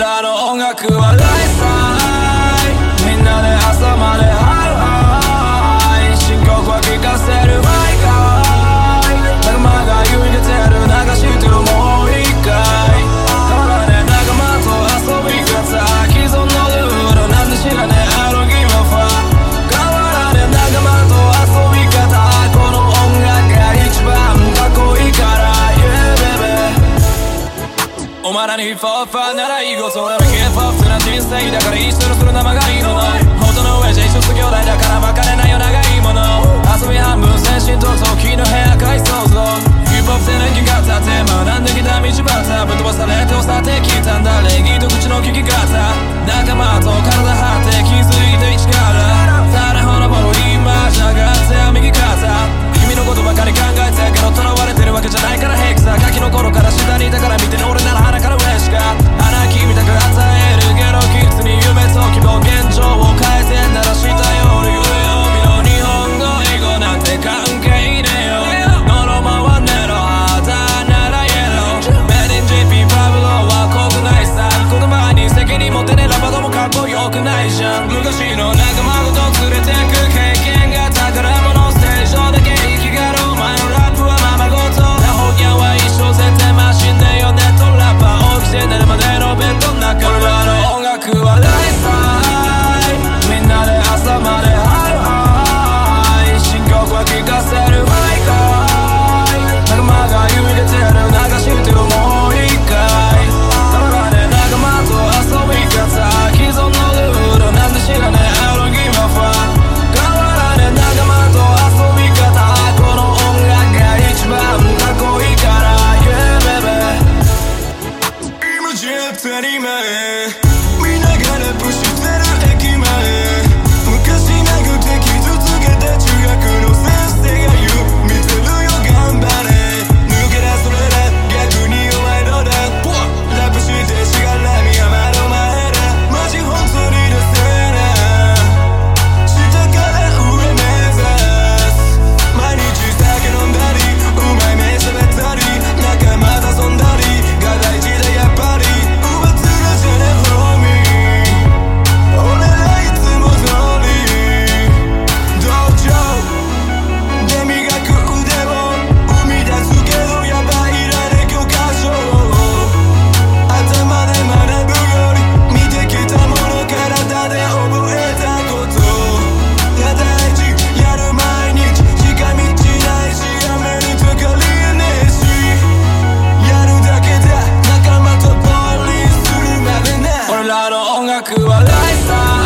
らの音楽はライブお前らにファーファーならいいごそ俺はヒップホップな人生だから一緒にする生がいいもの。元の上じゃ一緒業代だから別れないよ長いもの。遊び半分先進と時の部屋改装ぞ。ヒップホップ青年季が立て学んできた道端ぶっ飛ばされて押されてきたんだ。礼儀と口の利き方。仲間と体張 We're not gonna push が食わない